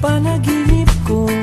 panaginip ko.